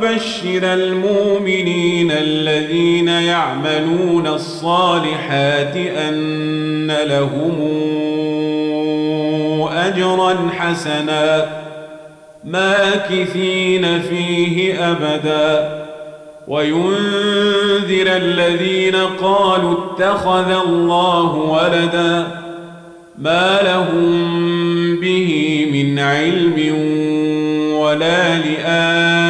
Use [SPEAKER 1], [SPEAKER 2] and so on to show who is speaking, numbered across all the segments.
[SPEAKER 1] ويبشر المؤمنين الذين يعملون الصالحات أن لهم أجرا حسنا ماكثين فيه أبدا. وينذر الذين قالوا اتخذ الله ولدا ما لهم به من علم ولا لآبائهم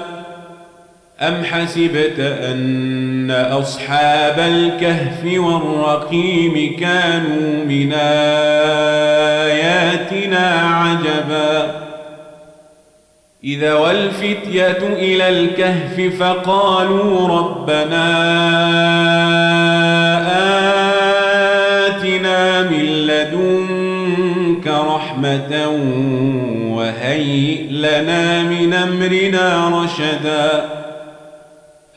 [SPEAKER 1] أم حسبت أن أصحاب الكهف والرقيم كانوا من آياتنا عجبا؟ إذا والفتية إلى الكهف فقالوا ربنا آتنا من لدنك رحمة وهيئ لنا من أمرنا رشدا.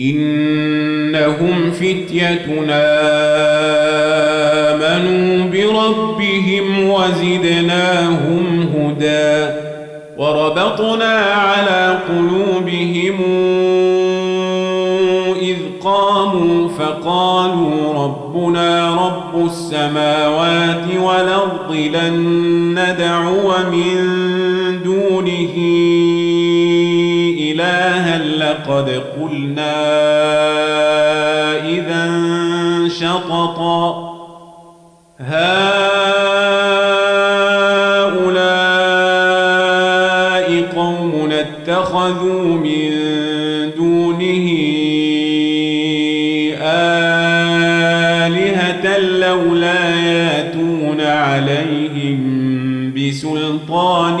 [SPEAKER 1] إنهم فتيتنا آمنوا بربهم وزدناهم هدى وربطنا على قلوبهم إذ قاموا فقالوا ربنا رب السماوات والأرض لن ندعو من لقد قلنا إذا شططا هؤلاء قوم اتخذوا من دونه آلهة لولا ياتون عليهم بسلطان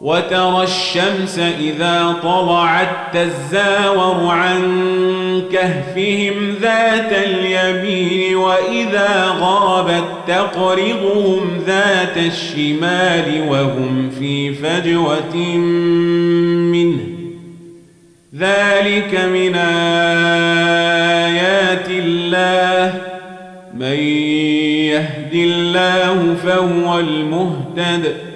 [SPEAKER 1] وترى الشمس إذا طلعت تزاور عن كهفهم ذات اليمين وإذا غابت تقرضهم ذات الشمال وهم في فجوة منه. ذلك من آيات الله. من يهد الله فهو المهتد.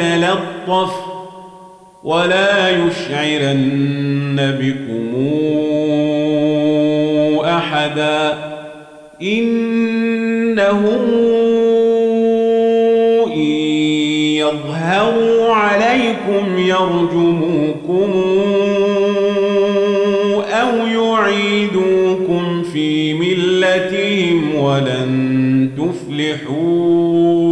[SPEAKER 1] وليتلطف ولا يشعرن بكم أحدا إنهم إن يظهروا عليكم يرجموكم أو يعيدوكم في ملتهم ولن تفلحوا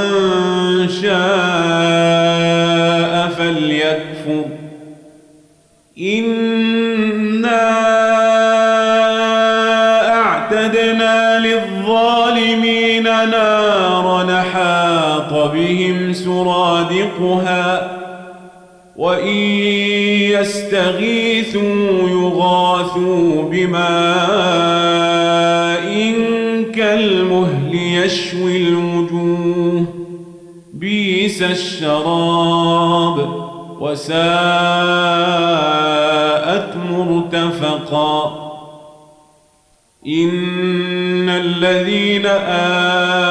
[SPEAKER 1] سرادقها وإن يستغيثوا يغاثوا بماء كالمهل يشوي الوجوه بيس الشراب وساءت مرتفقا إن الذين آمنوا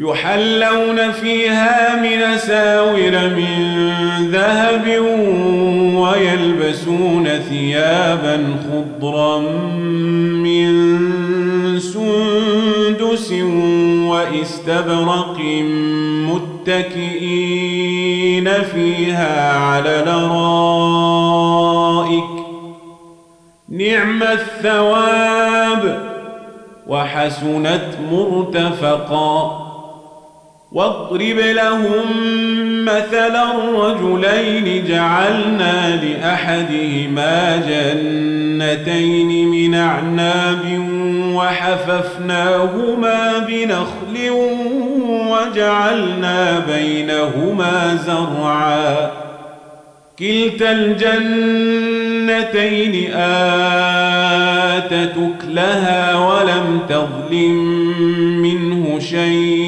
[SPEAKER 1] يحلون فيها من ساور من ذهب ويلبسون ثيابا خضرا من سندس واستبرق متكئين فيها على الارائك نعم الثواب. وحسنت مرتفقا. واضرب لهم مثلا رجلين جعلنا لأحدهما جنتين من أعناب وحففناهما بنخل وجعلنا بينهما زرعا. كلتا الجنتين آتت أكلها ولم تظلم منه شيئا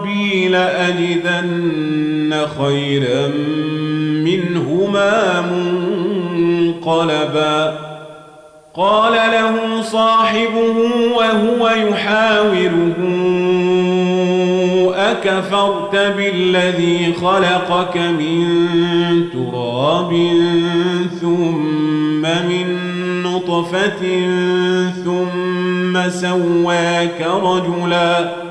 [SPEAKER 1] لأجدن خيرا منهما منقلبا. قال له صاحبه وهو يحاوره أكفرت بالذي خلقك من تراب ثم من نطفة ثم سواك رجلا.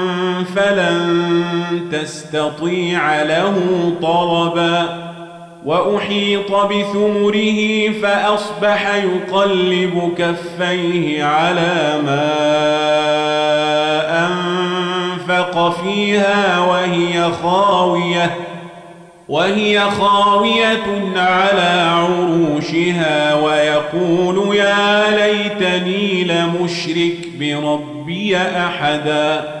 [SPEAKER 1] فلن تستطيع له طربا وأحيط بثمره فأصبح يقلب كفيه على ما أنفق فيها وهي خاوية وهي خاوية على عروشها ويقول يا ليتني لمشرك بربي أحداً.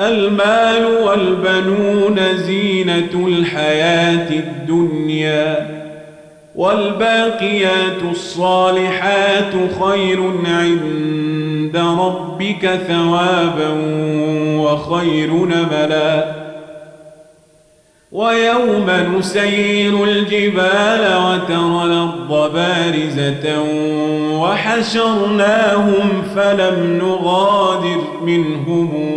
[SPEAKER 1] المال والبنون زينة الحياة الدنيا والباقيات الصالحات خير عند ربك ثوابا وخير نملا. ويوم نسير الجبال وترى الأرض بارزة وحشرناهم فلم نغادر منهم.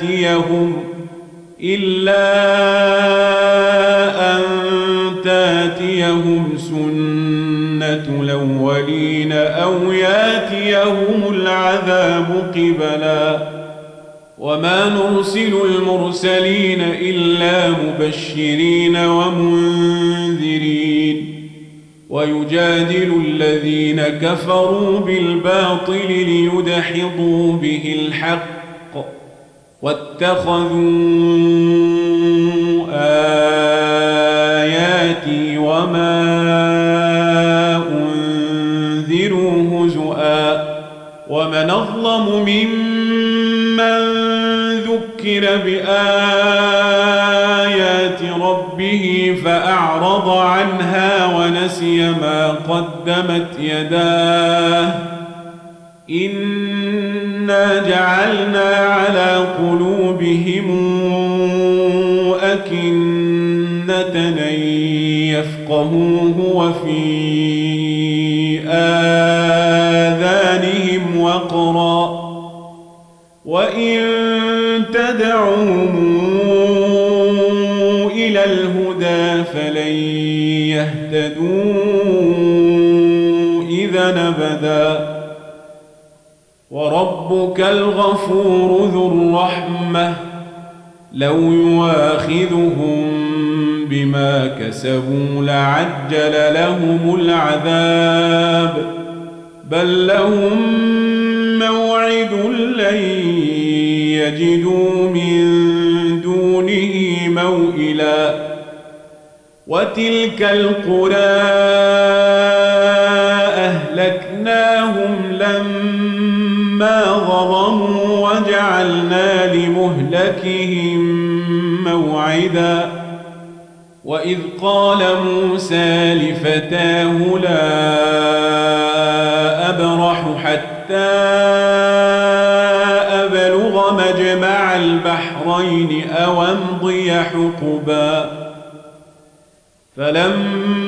[SPEAKER 1] تاتيهم إلا أن تأتيهم سنة الأولين أو يأتيهم العذاب قبلا. وما نرسل المرسلين إلا مبشرين ومنذرين. ويجادل الذين كفروا بالباطل ليدحضوا به الحق. واتخذوا آياتي وما أنذروا هزؤا ومن أظلم ممن ذكر بآيات ربه فأعرض عنها ونسي ما قدمت يداه جعلنا على قلوبهم أكنة أن يفقهوه وفي آذانهم وقرا. وإن تدعوهم إلى الهدى فلن يهتدوا إذا نبدا وربك الغفور ذو الرحمة لو يواخذهم بما كسبوا لعجل لهم العذاب بل لهم موعد لن يجدوا من دونه موئلا. وتلك القرى أهلكناهم لما ظلموا وجعلنا لمهلكهم موعدا وإذ قال موسى لفتاه لا أبرح حتى أبلغ مجمع البحرين أو أمضي حقبا فلما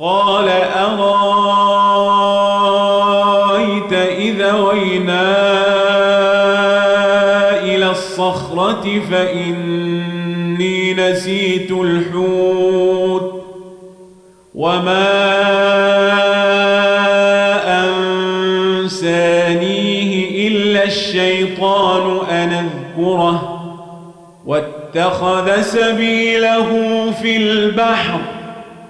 [SPEAKER 1] قال أرأيت إذا وينا إلى الصخرة فإني نسيت الحوت وما أنسانيه إلا الشيطان أن أذكره واتخذ سبيله في البحر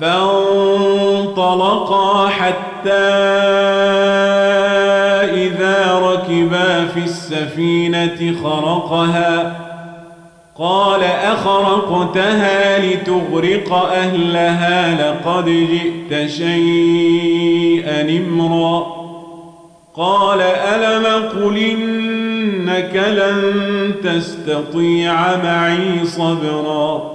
[SPEAKER 1] فانطلقا حتى إذا ركبا في السفينة خرقها. قال أخرقتها لتغرق أهلها لقد جئت شيئا إمرا. قال ألم قل إنك لن تستطيع معي صبرا؟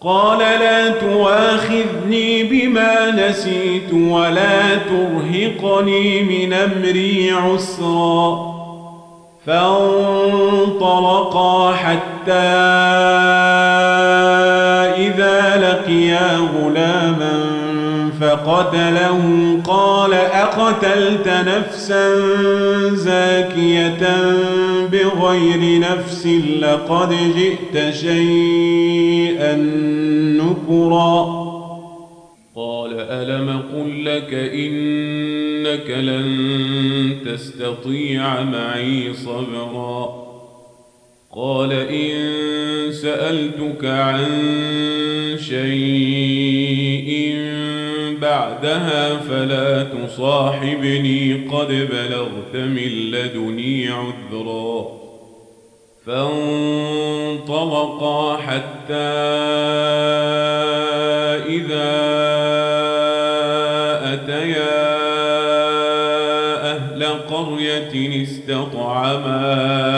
[SPEAKER 1] قال لا تواخذني بما نسيت ولا ترهقني من أمري عسرا. فانطلقا حتى إذا لقيا غلاما فقتله قال أقتلت نفسا زاكية بغير نفس لقد جئت شيئا نكرا. قال ألم قل لك إنك لن تستطيع معي صبرا. قال إن سألتك عن شيء بعدها فلا تصاحبني قد بلغت من لدني عذرا. فانطلقا حتى إذا أتيا أهل قرية استطعما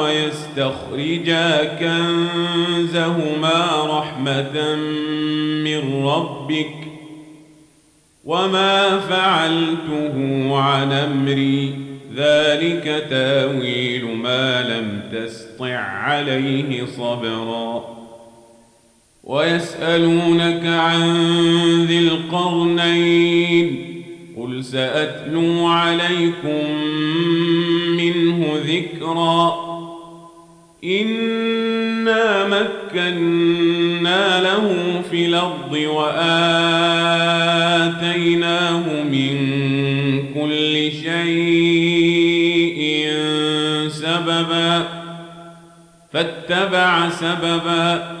[SPEAKER 1] ويستخرجا كنزهما رحمة من ربك وما فعلته عن أمري ذلك تاويل ما لم تسطع عليه صبرا ويسألونك عن ذي القرنين قل سأتلو عليكم منه ذكرا إنا مكنا له في الأرض وآتيناه من كل شيء سببا فاتبع سببا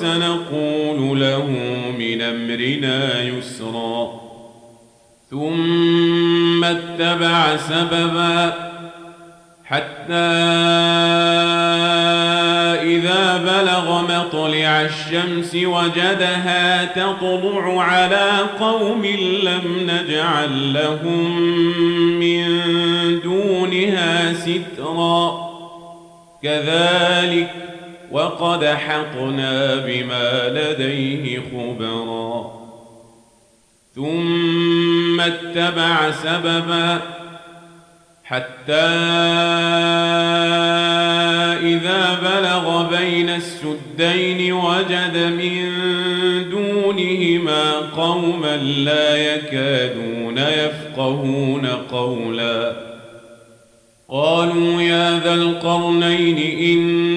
[SPEAKER 1] وسنقول له من أمرنا يسرا. ثم اتبع سببا حتى إذا بلغ مطلع الشمس وجدها تطلع على قوم لم نجعل لهم من دونها سترا. كذلك وقد حقنا بما لديه خبرا. ثم اتبع سببا حتى إذا بلغ بين السدين وجد من دونهما قوما لا يكادون يفقهون قولاً. قالوا يا ذا القرنين إن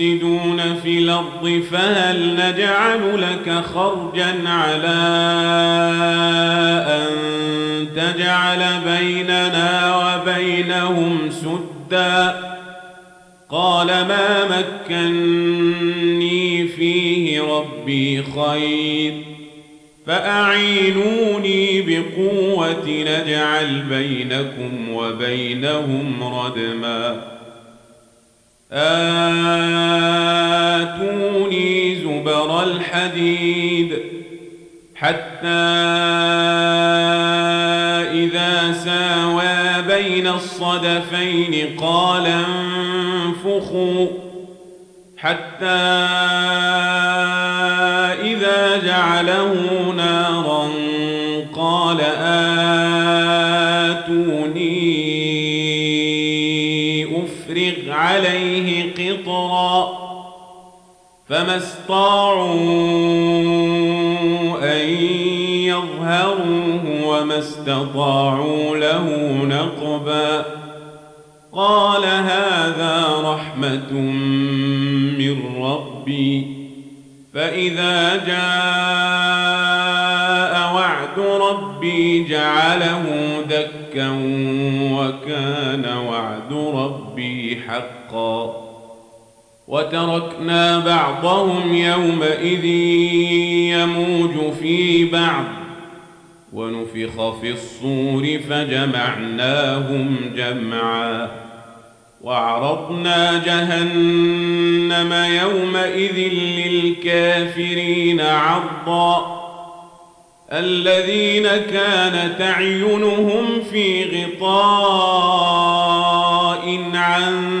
[SPEAKER 1] مفسدون في الأرض فهل نجعل لك خرجا على أن تجعل بيننا وبينهم سدا؟ قال ما مكني فيه ربي خير فأعينوني بقوة نجعل بينكم وبينهم ردما. آتوني زبر الحديد حتى إذا ساوى بين الصدفين قال انفخوا حتى إذا جعله قطرا فما استطاعوا أن يظهروه وما استطاعوا له نقبا قال هذا رحمة من ربي فإذا جاء وعد ربي جعله دكا وكان وعد ربي حقا وتركنا بعضهم يومئذ يموج في بعض. ونفخ في الصور فجمعناهم جمعاً. وعرضنا جهنم يومئذ للكافرين عرضا. الذين كانت أعينهم في غطاء عن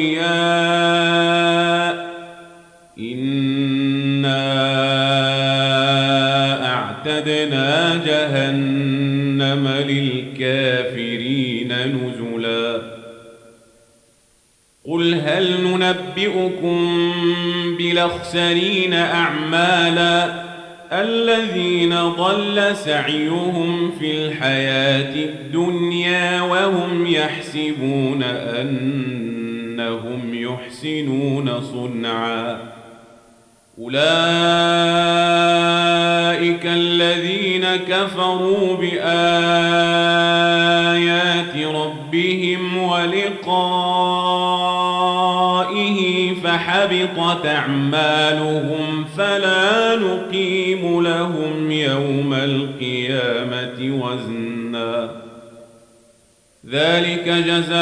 [SPEAKER 1] قل هل ننبئكم بلخسرين أعمالاً الذين ضل سعيهم في الحياة الدنيا وهم يحسبون أنهم يحسنون صنعا أولئك كفروا بآيات ربهم ولقائه فحبطت أعمالهم فلا نقيم لهم يوم القيامة وزنا ذلك جزاؤهم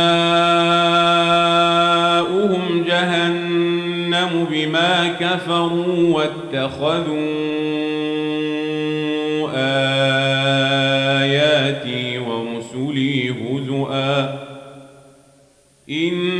[SPEAKER 1] جهنم بما كفروا واتخذوا آياتي ورسلي هزؤا إن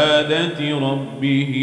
[SPEAKER 1] بعبادة ربه.